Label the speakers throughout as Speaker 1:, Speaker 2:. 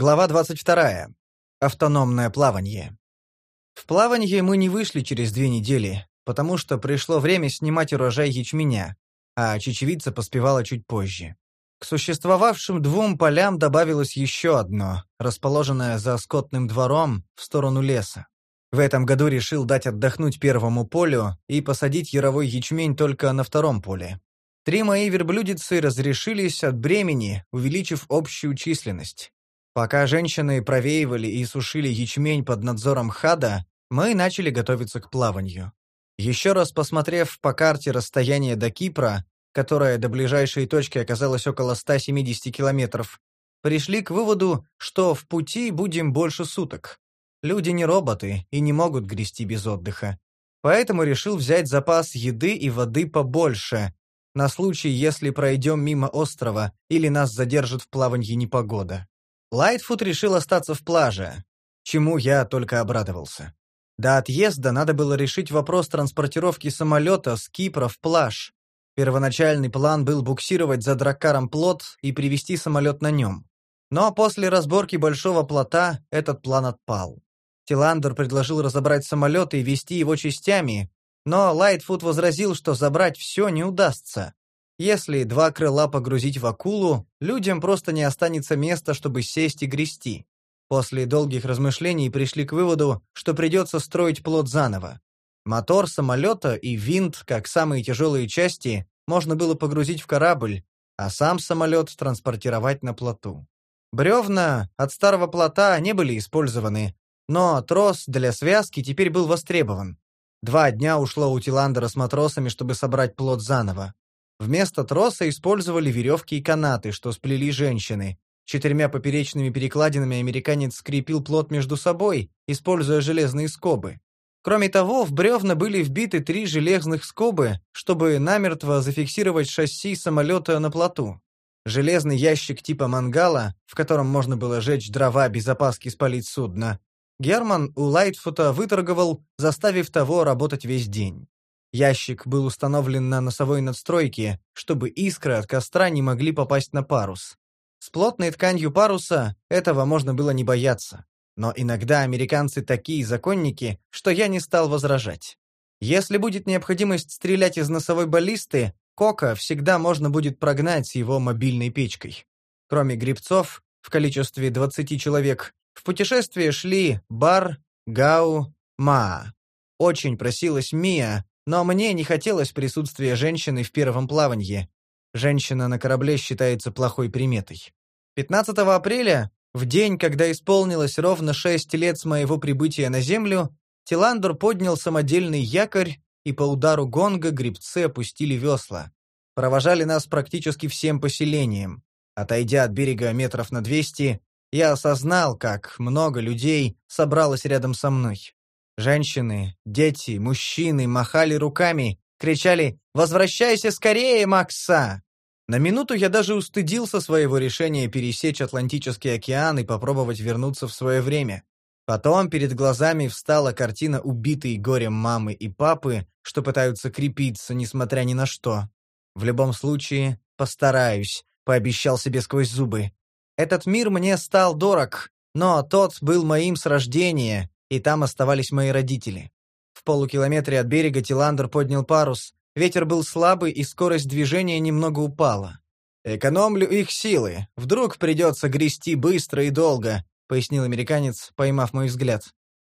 Speaker 1: Глава 22. Автономное плавание. В плавание мы не вышли через две недели, потому что пришло время снимать урожай ячменя, а чечевица поспевала чуть позже. К существовавшим двум полям добавилось еще одно, расположенное за скотным двором в сторону леса. В этом году решил дать отдохнуть первому полю и посадить яровой ячмень только на втором поле. Три мои верблюдицы разрешились от бремени, увеличив общую численность. Пока женщины провеивали и сушили ячмень под надзором хада, мы начали готовиться к плаванию. Еще раз посмотрев по карте расстояние до Кипра, которое до ближайшей точки оказалось около 170 километров, пришли к выводу, что в пути будем больше суток. Люди не роботы и не могут грести без отдыха. Поэтому решил взять запас еды и воды побольше, на случай, если пройдем мимо острова или нас задержит в плаванье непогода. Лайтфуд решил остаться в плаже, чему я только обрадовался. До отъезда надо было решить вопрос транспортировки самолета с Кипра в плаж. Первоначальный план был буксировать за дракаром плот и привести самолет на нем. Но после разборки большого плота этот план отпал. Тиландер предложил разобрать самолет и вести его частями, но Лайтфуд возразил, что забрать все не удастся. Если два крыла погрузить в акулу, людям просто не останется места, чтобы сесть и грести. После долгих размышлений пришли к выводу, что придется строить плот заново. Мотор самолета и винт, как самые тяжелые части, можно было погрузить в корабль, а сам самолет транспортировать на плоту. Бревна от старого плота не были использованы, но трос для связки теперь был востребован. Два дня ушло у Тиландера с матросами, чтобы собрать плот заново. Вместо троса использовали веревки и канаты, что сплели женщины. Четырьмя поперечными перекладинами американец скрепил плот между собой, используя железные скобы. Кроме того, в бревна были вбиты три железных скобы, чтобы намертво зафиксировать шасси самолета на плоту. Железный ящик типа мангала, в котором можно было жечь дрова без опаски спалить судно, Герман у Лайтфута выторговал, заставив того работать весь день. Ящик был установлен на носовой надстройке, чтобы искры от костра не могли попасть на парус. С плотной тканью паруса этого можно было не бояться. Но иногда американцы такие законники, что я не стал возражать. Если будет необходимость стрелять из носовой баллисты, Кока всегда можно будет прогнать с его мобильной печкой. Кроме грибцов, в количестве 20 человек, в путешествие шли Бар, Гау, Ма. Очень просилась Мия, но мне не хотелось присутствия женщины в первом плавании. Женщина на корабле считается плохой приметой. 15 апреля, в день, когда исполнилось ровно шесть лет с моего прибытия на Землю, Тиландор поднял самодельный якорь, и по удару гонга грибцы опустили весла. Провожали нас практически всем поселением. Отойдя от берега метров на 200, я осознал, как много людей собралось рядом со мной. Женщины, дети, мужчины махали руками, кричали «Возвращайся скорее, Макса!». На минуту я даже устыдился своего решения пересечь Атлантический океан и попробовать вернуться в свое время. Потом перед глазами встала картина убитой горем мамы и папы, что пытаются крепиться, несмотря ни на что. В любом случае, постараюсь, пообещал себе сквозь зубы. Этот мир мне стал дорог, но тот был моим с рождения, и там оставались мои родители. В полукилометре от берега Тиландер поднял парус. Ветер был слабый, и скорость движения немного упала. «Экономлю их силы. Вдруг придется грести быстро и долго», — пояснил американец, поймав мой взгляд.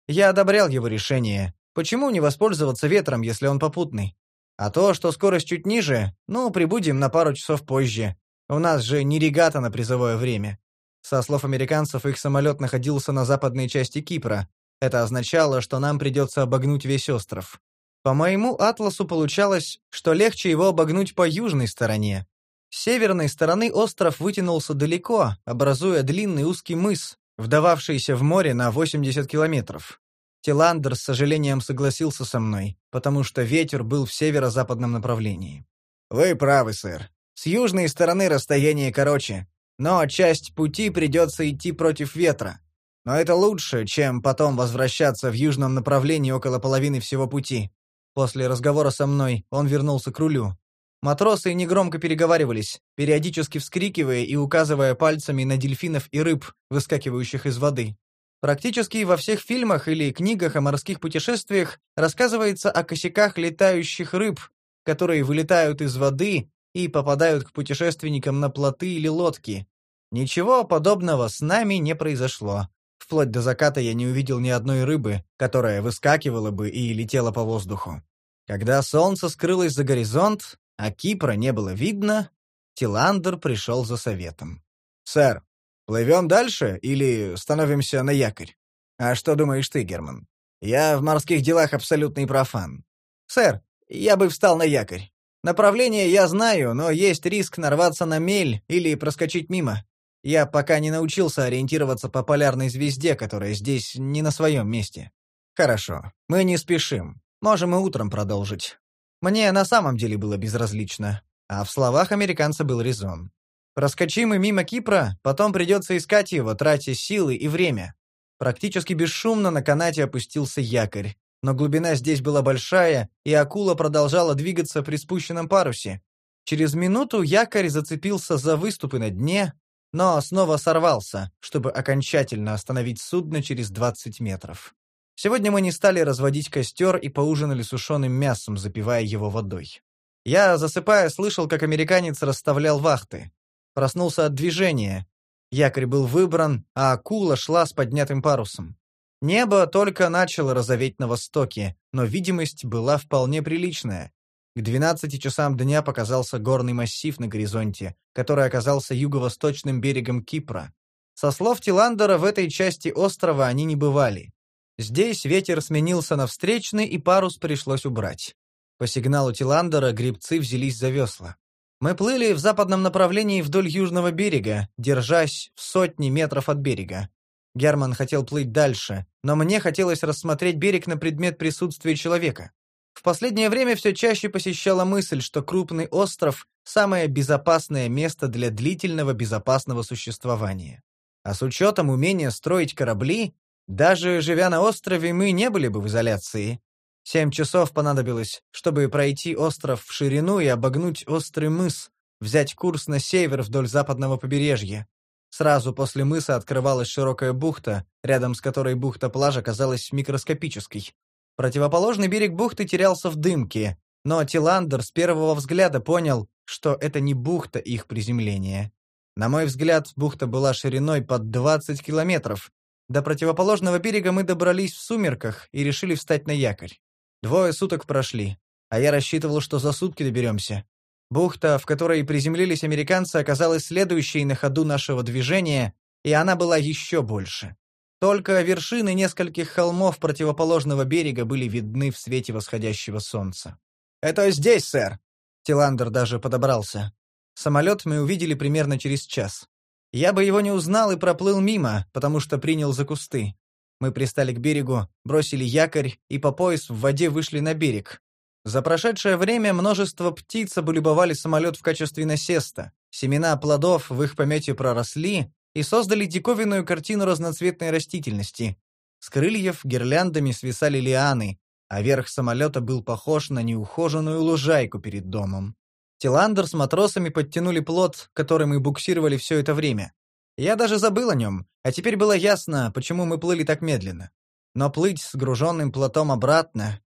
Speaker 1: Я одобрял его решение. Почему не воспользоваться ветром, если он попутный? А то, что скорость чуть ниже, ну, прибудем на пару часов позже. У нас же не регата на призовое время. Со слов американцев, их самолет находился на западной части Кипра, это означало, что нам придется обогнуть весь остров. По моему атласу получалось, что легче его обогнуть по южной стороне. С северной стороны остров вытянулся далеко, образуя длинный узкий мыс, вдававшийся в море на 80 километров. Тиландер с сожалением согласился со мной, потому что ветер был в северо-западном направлении. «Вы правы, сэр. С южной стороны расстояние короче, но часть пути придется идти против ветра. Но это лучше, чем потом возвращаться в южном направлении около половины всего пути. После разговора со мной он вернулся к рулю. Матросы негромко переговаривались, периодически вскрикивая и указывая пальцами на дельфинов и рыб, выскакивающих из воды. Практически во всех фильмах или книгах о морских путешествиях рассказывается о косяках летающих рыб, которые вылетают из воды и попадают к путешественникам на плоты или лодки. Ничего подобного с нами не произошло. Вплоть до заката я не увидел ни одной рыбы, которая выскакивала бы и летела по воздуху. Когда солнце скрылось за горизонт, а Кипра не было видно, Тиландер пришел за советом. «Сэр, плывем дальше или становимся на якорь? А что думаешь ты, Герман? Я в морских делах абсолютный профан. Сэр, я бы встал на якорь. Направление я знаю, но есть риск нарваться на мель или проскочить мимо. Я пока не научился ориентироваться по полярной звезде, которая здесь не на своем месте. Хорошо, мы не спешим. Можем и утром продолжить. Мне на самом деле было безразлично, а в словах американца был резон. Проскочим мы мимо Кипра, потом придется искать его, тратя силы и время. Практически бесшумно на канате опустился якорь, но глубина здесь была большая, и акула продолжала двигаться при спущенном парусе. Через минуту якорь зацепился за выступы на дне, но снова сорвался, чтобы окончательно остановить судно через 20 метров. Сегодня мы не стали разводить костер и поужинали сушеным мясом, запивая его водой. Я, засыпая, слышал, как американец расставлял вахты. Проснулся от движения. Якорь был выбран, а акула шла с поднятым парусом. Небо только начало розоветь на востоке, но видимость была вполне приличная. К 12 часам дня показался горный массив на горизонте, который оказался юго-восточным берегом Кипра. Со слов Тиландера, в этой части острова они не бывали. Здесь ветер сменился на встречный, и парус пришлось убрать. По сигналу Тиландера грибцы взялись за весла. Мы плыли в западном направлении вдоль южного берега, держась в сотни метров от берега. Герман хотел плыть дальше, но мне хотелось рассмотреть берег на предмет присутствия человека. В последнее время все чаще посещала мысль, что крупный остров – самое безопасное место для длительного безопасного существования. А с учетом умения строить корабли, даже живя на острове, мы не были бы в изоляции. Семь часов понадобилось, чтобы пройти остров в ширину и обогнуть острый мыс, взять курс на север вдоль западного побережья. Сразу после мыса открывалась широкая бухта, рядом с которой бухта плажа казалась микроскопической. Противоположный берег бухты терялся в дымке, но Тиландер с первого взгляда понял, что это не бухта их приземления. На мой взгляд, бухта была шириной под 20 километров, до противоположного берега мы добрались в сумерках и решили встать на якорь. Двое суток прошли, а я рассчитывал, что за сутки доберемся. Бухта, в которой приземлились американцы, оказалась следующей на ходу нашего движения, и она была еще больше. Только вершины нескольких холмов противоположного берега были видны в свете восходящего солнца. «Это здесь, сэр!» Тиландер даже подобрался. Самолет мы увидели примерно через час. Я бы его не узнал и проплыл мимо, потому что принял за кусты. Мы пристали к берегу, бросили якорь и по пояс в воде вышли на берег. За прошедшее время множество птиц облюбовали самолет в качестве насеста. Семена плодов в их помете проросли и создали диковинную картину разноцветной растительности. С крыльев гирляндами свисали лианы, а верх самолета был похож на неухоженную лужайку перед домом. Тиландер с матросами подтянули плот, который мы буксировали все это время. Я даже забыл о нем, а теперь было ясно, почему мы плыли так медленно. Но плыть с груженным плотом обратно...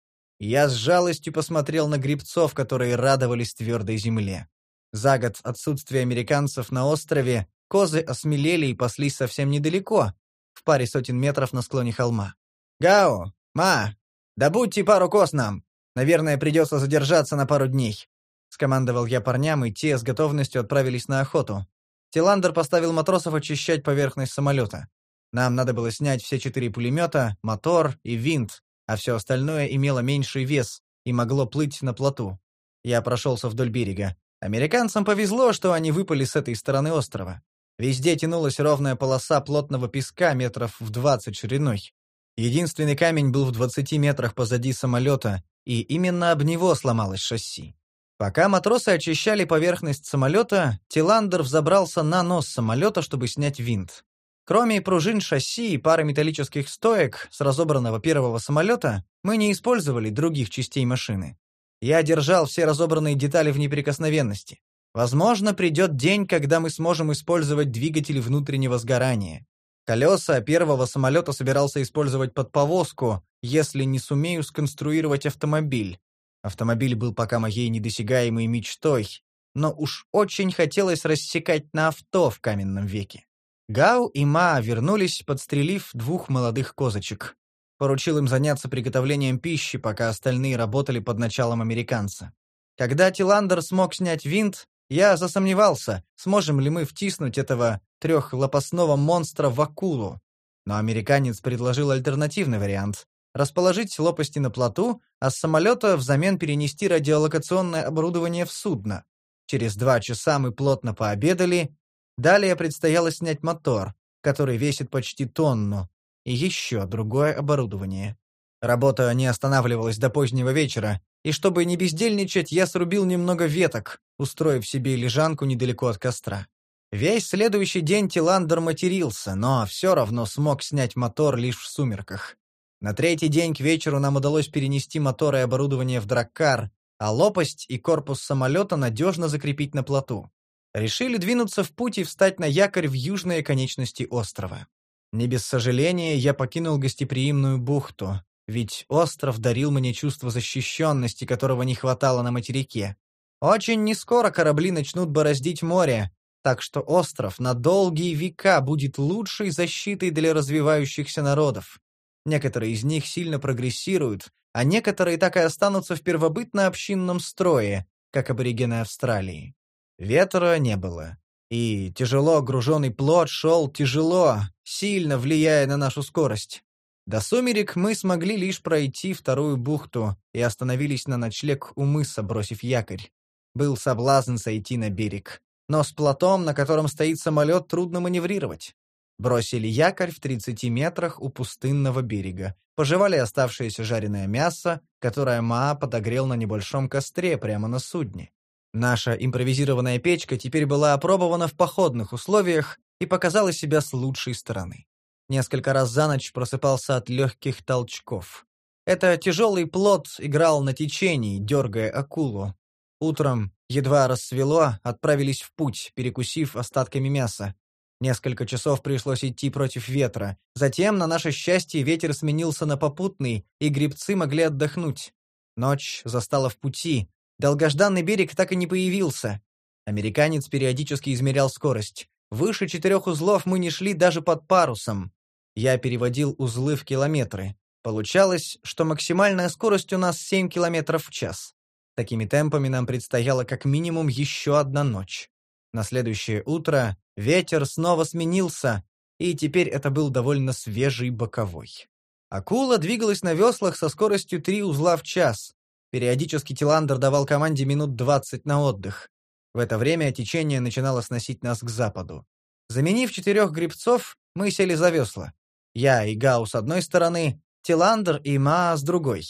Speaker 1: Я с жалостью посмотрел на грибцов, которые радовались твердой земле. За год отсутствия американцев на острове козы осмелели и паслись совсем недалеко, в паре сотен метров на склоне холма. «Гао! Ма! Добудьте пару коз нам! Наверное, придется задержаться на пару дней. Скомандовал я парням, и те с готовностью отправились на охоту. Тиландер поставил матросов очищать поверхность самолета. Нам надо было снять все четыре пулемета, мотор и винт, а все остальное имело меньший вес и могло плыть на плоту. Я прошелся вдоль берега. Американцам повезло, что они выпали с этой стороны острова. Везде тянулась ровная полоса плотного песка метров в двадцать шириной. Единственный камень был в двадцати метрах позади самолета, и именно об него сломалось шасси. Пока матросы очищали поверхность самолета, Тиландер взобрался на нос самолета, чтобы снять винт. Кроме пружин шасси и пары металлических стоек с разобранного первого самолета, мы не использовали других частей машины. Я держал все разобранные детали в неприкосновенности. Возможно, придет день, когда мы сможем использовать двигатель внутреннего сгорания. Колеса первого самолета собирался использовать под повозку, если не сумею сконструировать автомобиль. Автомобиль был пока моей недосягаемой мечтой, но уж очень хотелось рассекать на авто в каменном веке. Гау и Ма вернулись, подстрелив двух молодых козочек. Поручил им заняться приготовлением пищи, пока остальные работали под началом американца. Когда Тиландер смог снять винт, я засомневался, сможем ли мы втиснуть этого трехлопастного монстра в акулу. Но американец предложил альтернативный вариант — расположить лопасти на плоту, а с самолета взамен перенести радиолокационное оборудование в судно. Через два часа мы плотно пообедали. Далее предстояло снять мотор, который весит почти тонну, и еще другое оборудование. Работа не останавливалась до позднего вечера, и чтобы не бездельничать, я срубил немного веток, устроив себе лежанку недалеко от костра. Весь следующий день Тиландер матерился, но все равно смог снять мотор лишь в сумерках. На третий день к вечеру нам удалось перенести мотор и оборудование в драккар, а лопасть и корпус самолета надежно закрепить на плоту. Решили двинуться в путь и встать на якорь в южной оконечности острова. Не без сожаления я покинул гостеприимную бухту, ведь остров дарил мне чувство защищенности, которого не хватало на материке. Очень нескоро корабли начнут бороздить море, так что остров на долгие века будет лучшей защитой для развивающихся народов. Некоторые из них сильно прогрессируют, а некоторые так и останутся в первобытно-общинном строе, как аборигены Австралии. Ветра не было, и тяжело груженный плод шел тяжело, сильно влияя на нашу скорость. До сумерек мы смогли лишь пройти вторую бухту и остановились на ночлег у мыса, бросив якорь. Был соблазн сойти на берег но с плотом, на котором стоит самолет, трудно маневрировать. Бросили якорь в 30 метрах у пустынного берега, пожевали оставшееся жареное мясо, которое Маа подогрел на небольшом костре прямо на судне. Наша импровизированная печка теперь была опробована в походных условиях и показала себя с лучшей стороны. Несколько раз за ночь просыпался от легких толчков. Это тяжелый плод играл на течении, дергая акулу. Утром Едва рассвело, отправились в путь, перекусив остатками мяса. Несколько часов пришлось идти против ветра. Затем, на наше счастье, ветер сменился на попутный, и грибцы могли отдохнуть. Ночь застала в пути. Долгожданный берег так и не появился. Американец периодически измерял скорость. Выше четырех узлов мы не шли даже под парусом. Я переводил узлы в километры. Получалось, что максимальная скорость у нас 7 километров в час. Такими темпами нам предстояла как минимум еще одна ночь. На следующее утро ветер снова сменился, и теперь это был довольно свежий боковой. Акула двигалась на веслах со скоростью три узла в час. Периодически Тиландер давал команде минут двадцать на отдых. В это время течение начинало сносить нас к западу. Заменив четырех гребцов, мы сели за весла. Я и Гау с одной стороны, Тиландер и Ма с другой.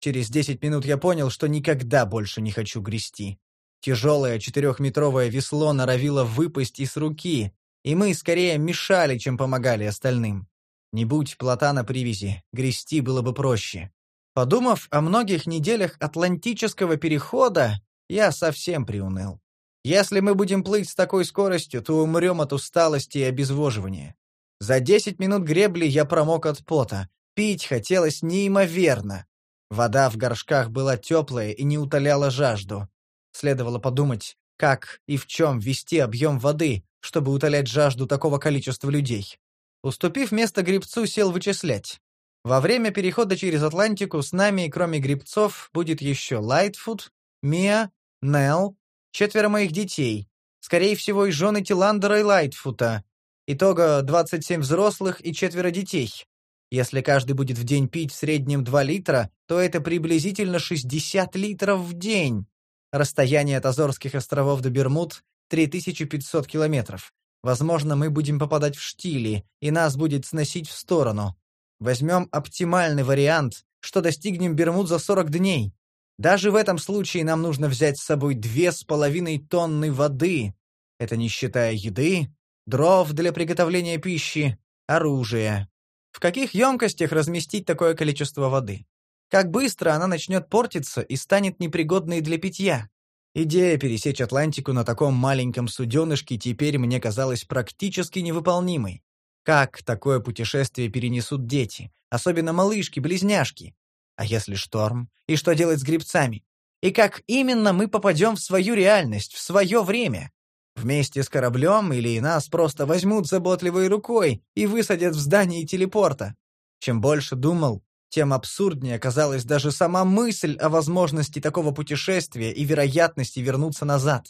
Speaker 1: Через десять минут я понял, что никогда больше не хочу грести. Тяжелое четырехметровое весло норовило выпасть из руки, и мы скорее мешали, чем помогали остальным. Не будь плота на привязи, грести было бы проще. Подумав о многих неделях Атлантического перехода, я совсем приуныл. Если мы будем плыть с такой скоростью, то умрем от усталости и обезвоживания. За десять минут гребли я промок от пота. Пить хотелось неимоверно. Вода в горшках была теплая и не утоляла жажду. Следовало подумать, как и в чем ввести объем воды, чтобы утолять жажду такого количества людей. Уступив место грибцу, сел вычислять. Во время перехода через Атлантику с нами, кроме грибцов, будет еще Лайтфуд, Мия, Нелл, четверо моих детей, скорее всего, и жены Тиландера и Лайтфута. Итого 27 взрослых и четверо детей. Если каждый будет в день пить в среднем 2 литра, то это приблизительно 60 литров в день. Расстояние от Азорских островов до Бермуд — 3500 километров. Возможно, мы будем попадать в штили, и нас будет сносить в сторону. Возьмем оптимальный вариант, что достигнем Бермуд за 40 дней. Даже в этом случае нам нужно взять с собой две с половиной тонны воды. Это не считая еды, дров для приготовления пищи, оружия. В каких емкостях разместить такое количество воды? Как быстро она начнет портиться и станет непригодной для питья. Идея пересечь Атлантику на таком маленьком суденышке теперь мне казалась практически невыполнимой. Как такое путешествие перенесут дети, особенно малышки-близняшки? А если шторм? И что делать с грибцами? И как именно мы попадем в свою реальность, в свое время? Вместе с кораблем или нас просто возьмут заботливой рукой и высадят в здании телепорта? Чем больше думал, тем абсурднее оказалась даже сама мысль о возможности такого путешествия и вероятности вернуться назад.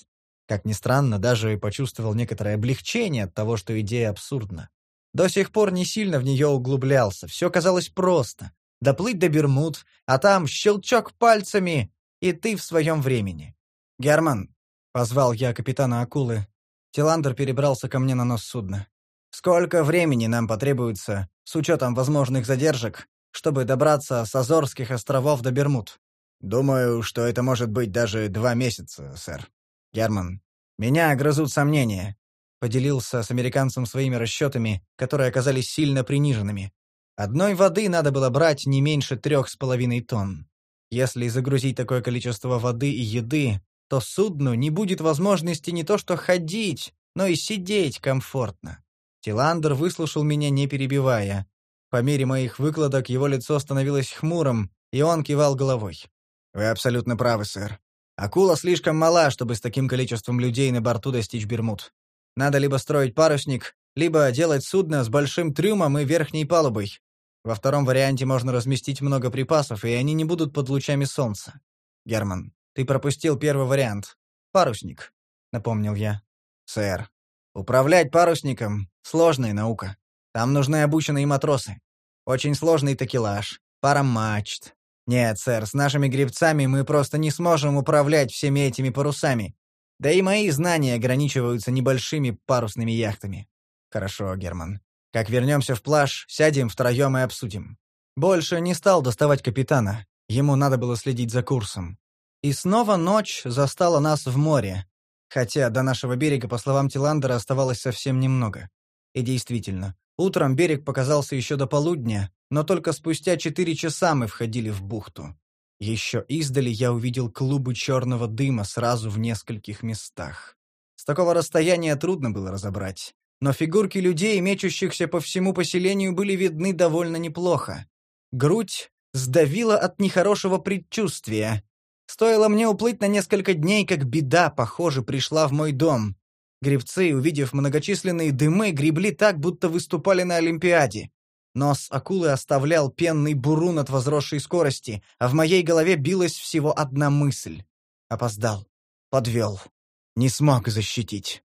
Speaker 1: Как ни странно, даже почувствовал некоторое облегчение от того, что идея абсурдна. До сих пор не сильно в нее углублялся, все казалось просто. Доплыть до Бермуд, а там щелчок пальцами, и ты в своем времени. «Герман», — позвал я капитана акулы, Тиландер перебрался ко мне на нос судна. «Сколько времени нам потребуется, с учетом возможных задержек, чтобы добраться с Азорских островов до Бермуд. Думаю, что это может быть даже два месяца, сэр. Герман, меня грызут сомнения. Поделился с американцем своими расчетами, которые оказались сильно приниженными. Одной воды надо было брать не меньше трех с половиной тонн. Если загрузить такое количество воды и еды, то судну не будет возможности не то что ходить, но и сидеть комфортно. Тиландер выслушал меня, не перебивая, по мере моих выкладок его лицо становилось хмурым, и он кивал головой. «Вы абсолютно правы, сэр. Акула слишком мала, чтобы с таким количеством людей на борту достичь Бермуд. Надо либо строить парусник, либо делать судно с большим трюмом и верхней палубой. Во втором варианте можно разместить много припасов, и они не будут под лучами солнца. Герман, ты пропустил первый вариант. Парусник, напомнил я. Сэр, управлять парусником — сложная наука. Там нужны обученные матросы. Очень сложный такелаж, пара мачт. Нет, сэр, с нашими гребцами мы просто не сможем управлять всеми этими парусами. Да и мои знания ограничиваются небольшими парусными яхтами. Хорошо, Герман. Как вернемся в плаж, сядем втроем и обсудим. Больше не стал доставать капитана. Ему надо было следить за курсом. И снова ночь застала нас в море. Хотя до нашего берега, по словам Тиландера, оставалось совсем немного. И действительно, Утром берег показался еще до полудня, но только спустя четыре часа мы входили в бухту. Еще издали я увидел клубы черного дыма сразу в нескольких местах. С такого расстояния трудно было разобрать, но фигурки людей, мечущихся по всему поселению, были видны довольно неплохо. Грудь сдавила от нехорошего предчувствия. Стоило мне уплыть на несколько дней, как беда, похоже, пришла в мой дом. Гребцы, увидев многочисленные дымы, гребли так, будто выступали на Олимпиаде. Нос акулы оставлял пенный бурун от возросшей скорости, а в моей голове билась всего одна мысль. Опоздал. Подвел. Не смог защитить.